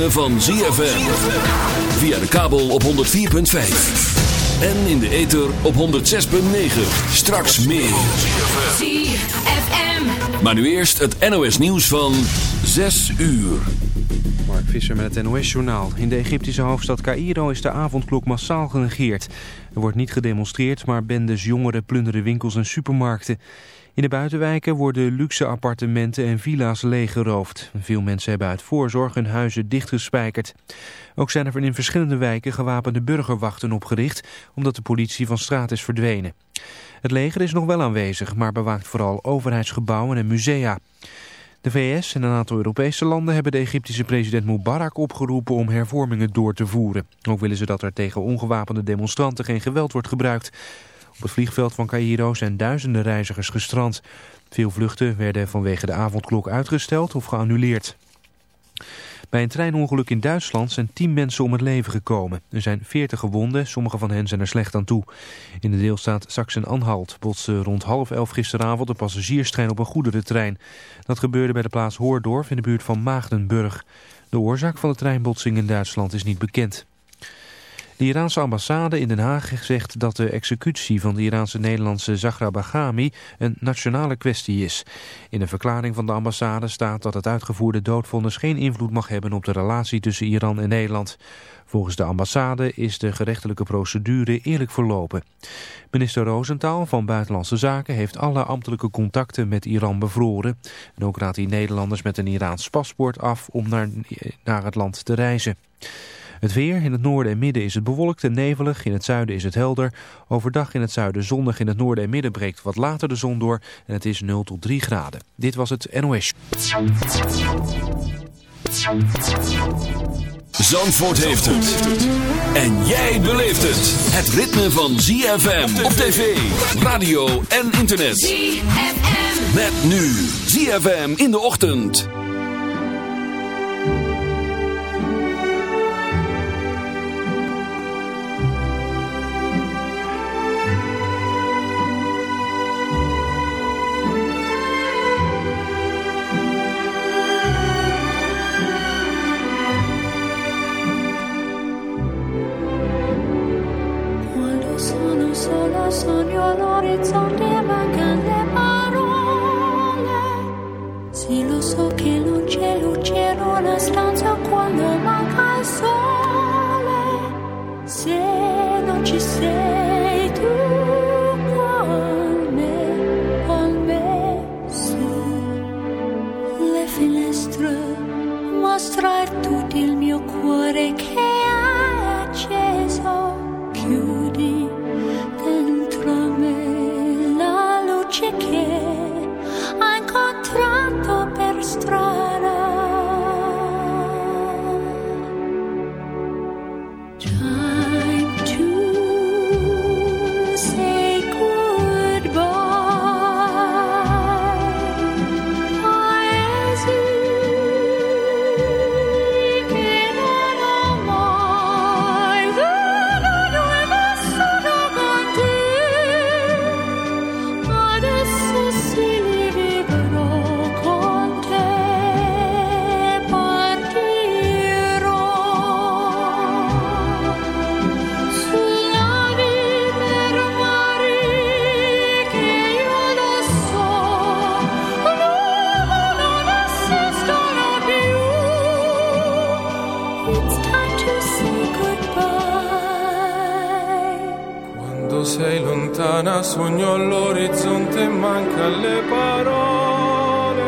van ZFM. Via de kabel op 104.5. En in de ether op 106.9. Straks meer. ZFM. Maar nu eerst het NOS nieuws van 6 uur. Mark Visser met het NOS-journaal. In de Egyptische hoofdstad Cairo is de avondklok massaal genegeerd. Er wordt niet gedemonstreerd, maar bendes jongeren plunderen winkels en supermarkten. In de buitenwijken worden luxe appartementen en villa's leeggeroofd. Veel mensen hebben uit voorzorg hun huizen dichtgespijkerd. Ook zijn er in verschillende wijken gewapende burgerwachten opgericht... omdat de politie van straat is verdwenen. Het leger is nog wel aanwezig, maar bewaakt vooral overheidsgebouwen en musea. De VS en een aantal Europese landen hebben de Egyptische president Mubarak opgeroepen om hervormingen door te voeren. Ook willen ze dat er tegen ongewapende demonstranten geen geweld wordt gebruikt. Op het vliegveld van Cairo zijn duizenden reizigers gestrand. Veel vluchten werden vanwege de avondklok uitgesteld of geannuleerd. Bij een treinongeluk in Duitsland zijn 10 mensen om het leven gekomen. Er zijn 40 gewonden, sommige van hen zijn er slecht aan toe. In de deelstaat Sachsen-Anhalt botste rond half elf gisteravond een passagierstrein op een goederentrein. Dat gebeurde bij de plaats Hoordorf in de buurt van Maagdenburg. De oorzaak van de treinbotsing in Duitsland is niet bekend. De Iraanse ambassade in Den Haag zegt dat de executie van de Iraanse Nederlandse Zahra Baghami een nationale kwestie is. In een verklaring van de ambassade staat dat het uitgevoerde doodvonnis geen invloed mag hebben op de relatie tussen Iran en Nederland. Volgens de ambassade is de gerechtelijke procedure eerlijk verlopen. Minister Rosenthal van Buitenlandse Zaken heeft alle ambtelijke contacten met Iran bevroren. En ook raadt hij Nederlanders met een Iraans paspoort af om naar, naar het land te reizen. Het weer, in het noorden en midden is het bewolkt en nevelig. In het zuiden is het helder. Overdag in het zuiden zonnig. In het noorden en midden breekt wat later de zon door. En het is 0 tot 3 graden. Dit was het NOS. Zandvoort heeft het. En jij beleeft het. Het ritme van ZFM op tv, radio en internet. ZFM. Met nu ZFM in de ochtend. sogno all'orizzonte mancano le parole.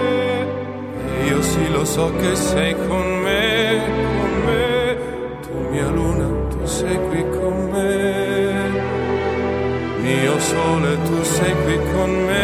E io sì lo so che sei con me, con me, tu mia luna, tu sei qui con me, mio sole, tu sei qui con me.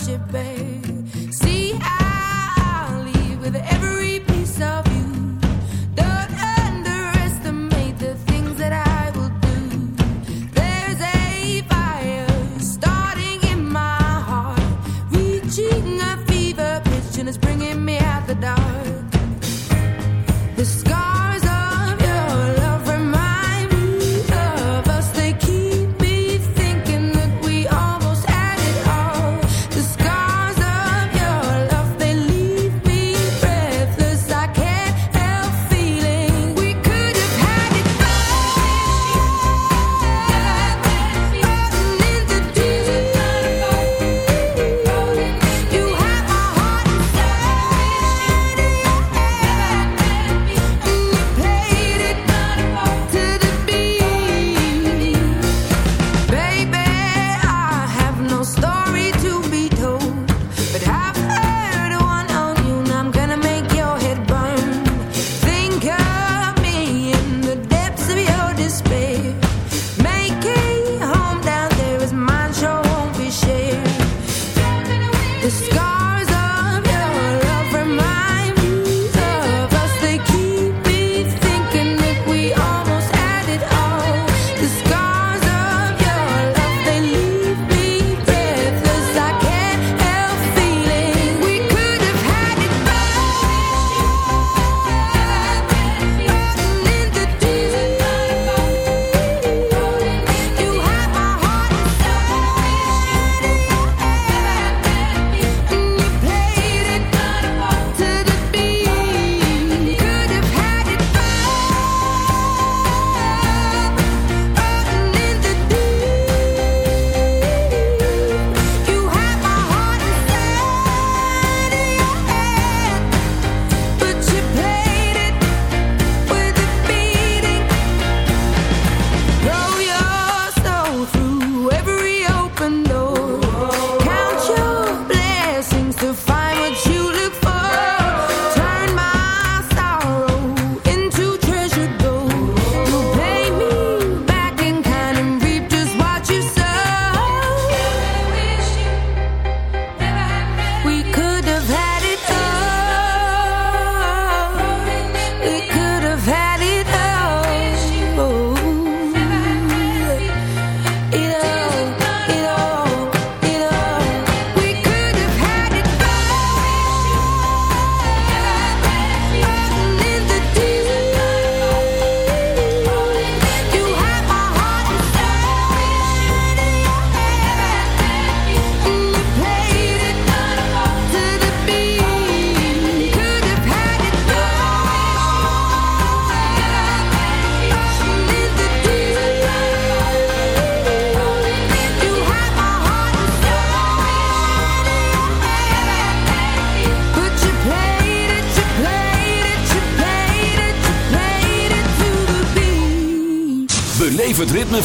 worship, babe. See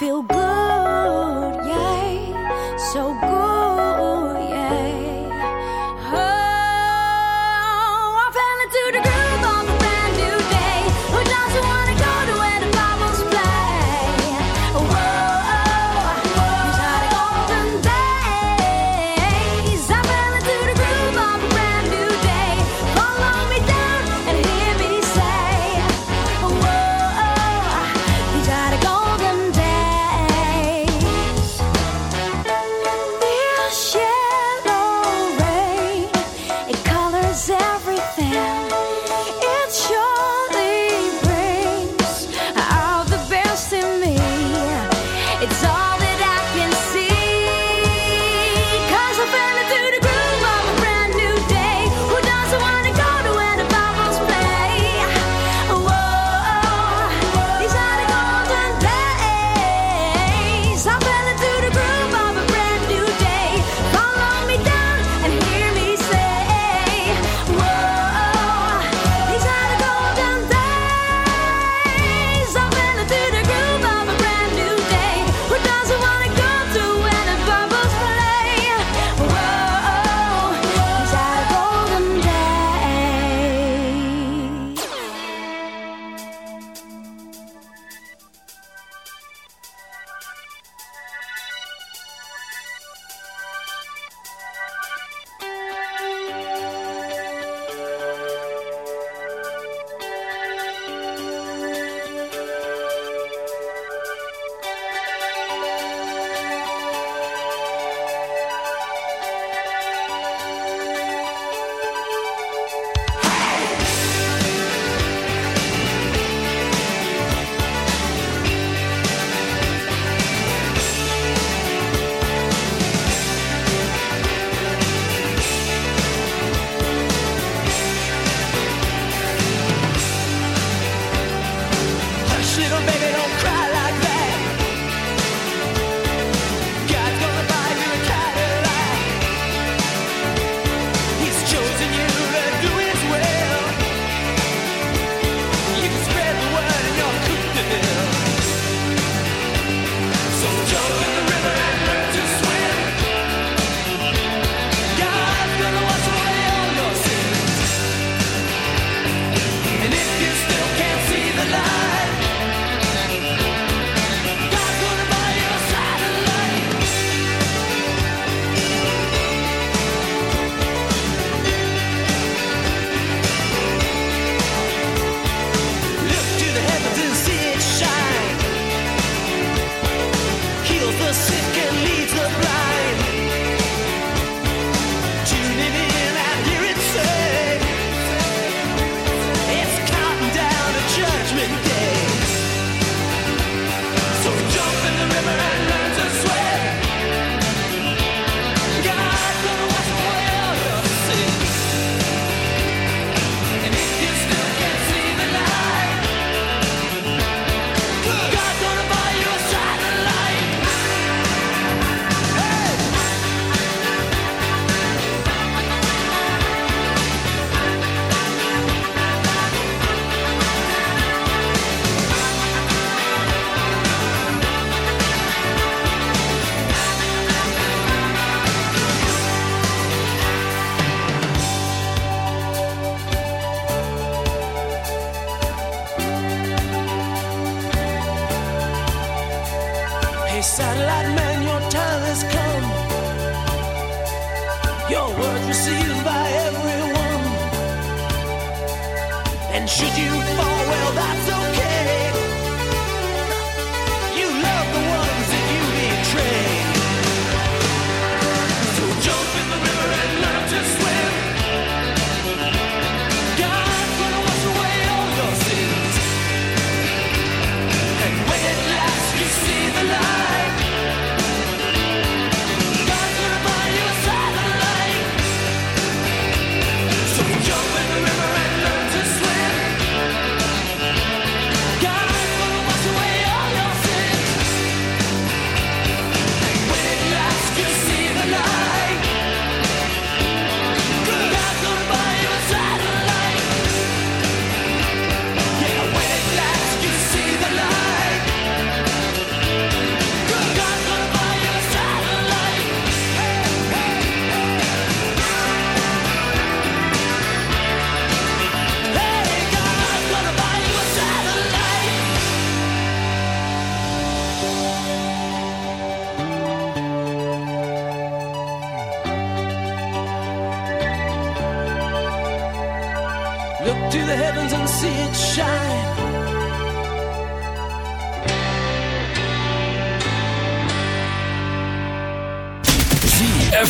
Feel good,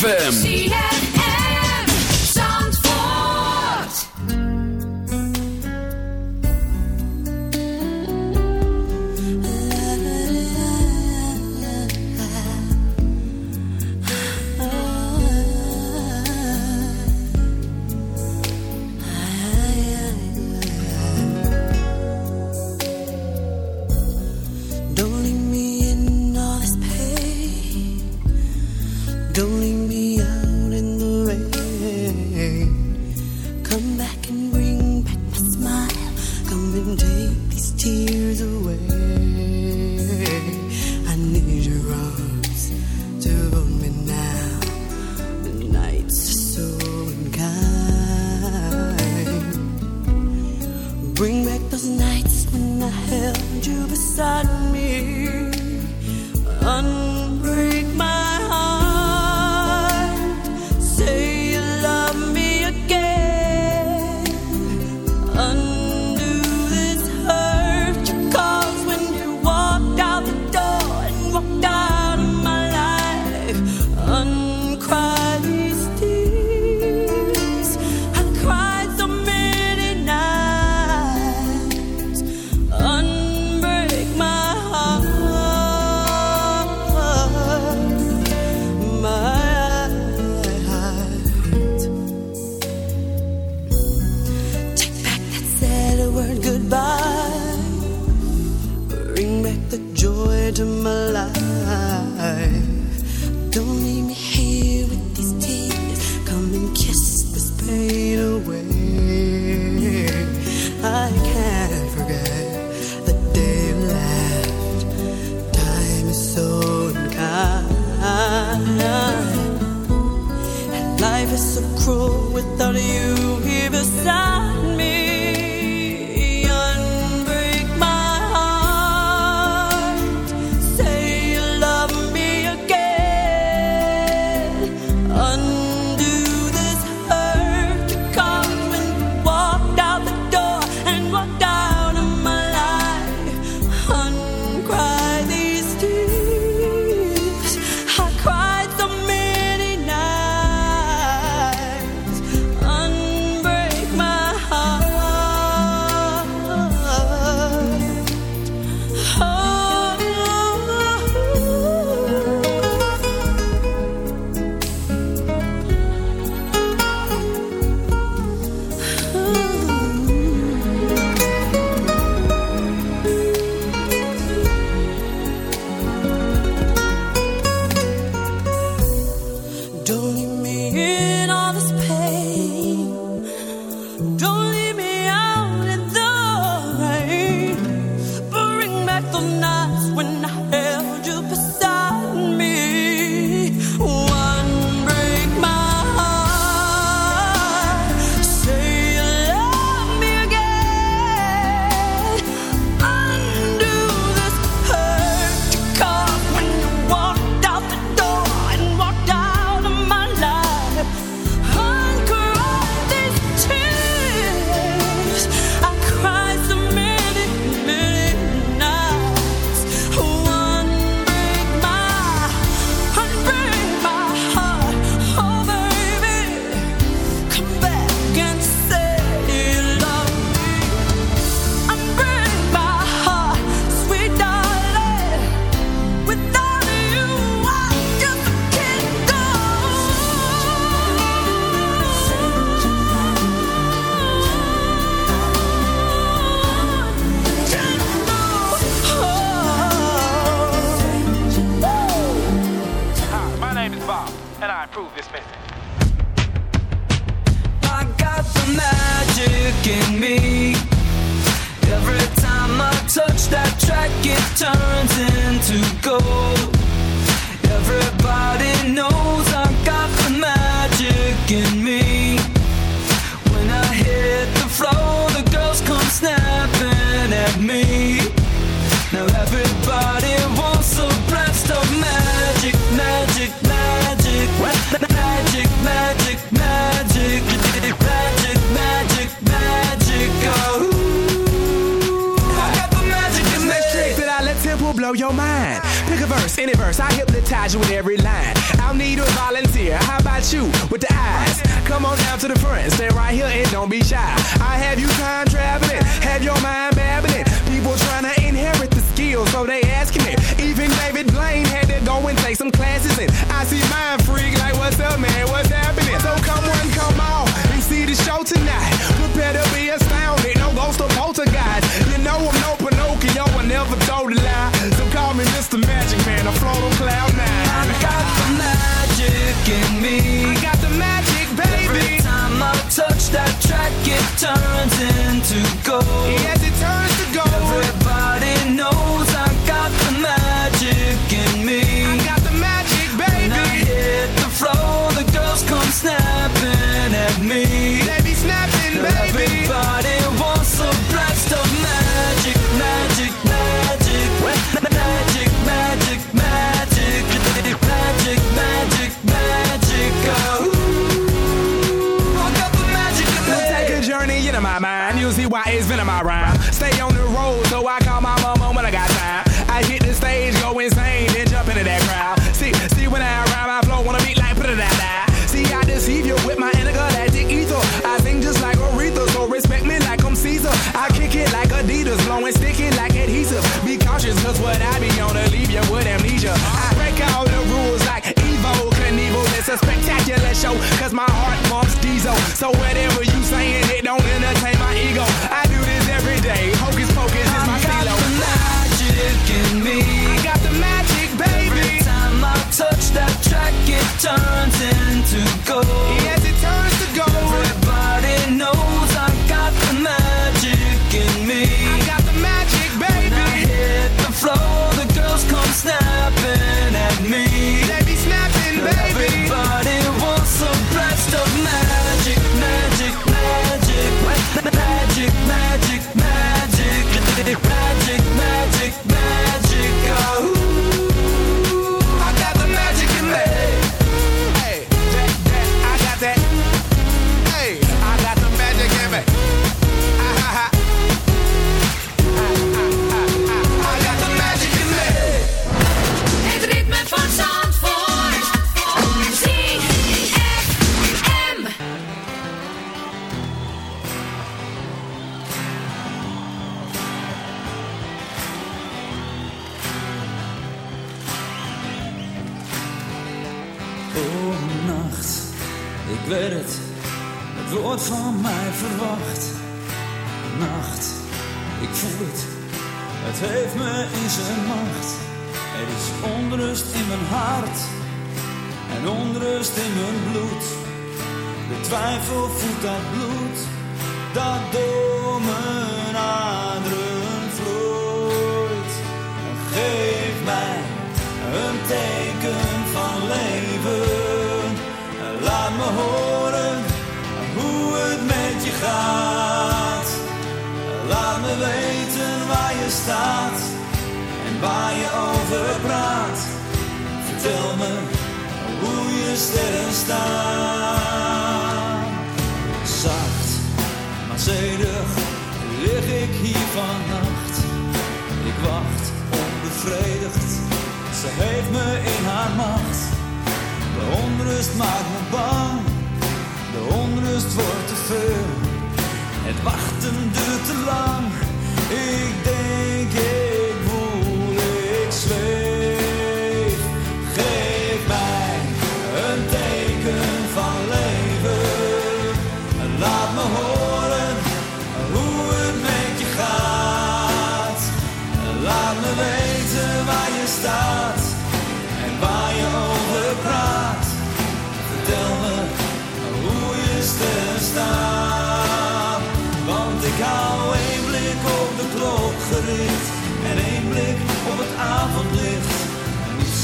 ZFM. glasses I see mind freak like, what's up, man? What's happening? So come one, come on and see the show tonight. Prepare to be astounded, no ghost or poltergeist. You know I'm no Pinocchio, I never told a lie. So call me Mr. Magic Man, I float on cloud nine. I got the magic in me. I got the magic, baby. Every time I touch that track, it turns into gold. rhyme. Stay on the road, so I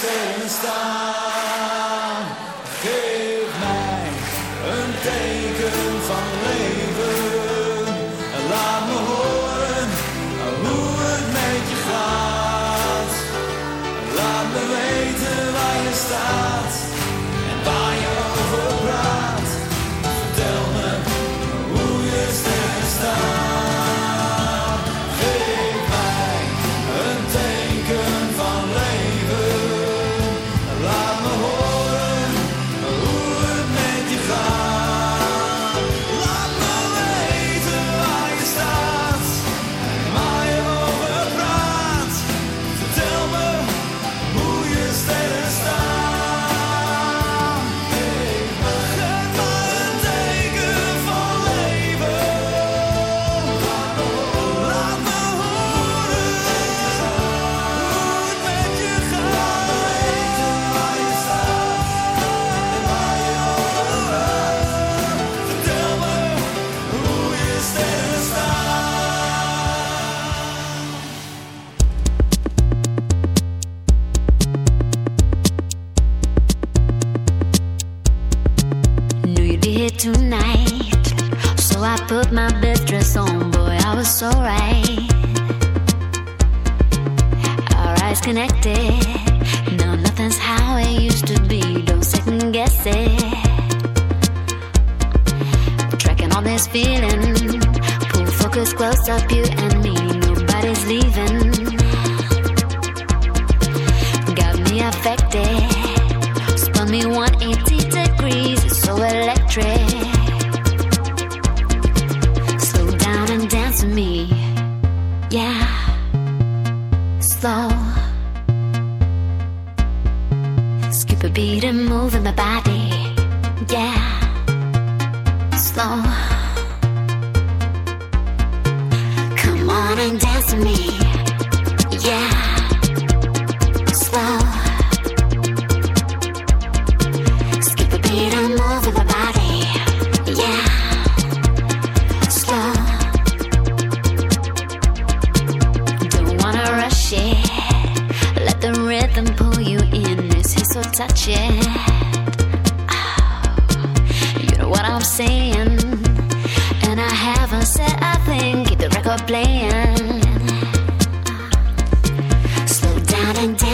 Você está.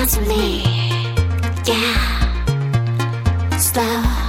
dance with me. Yeah. Slow.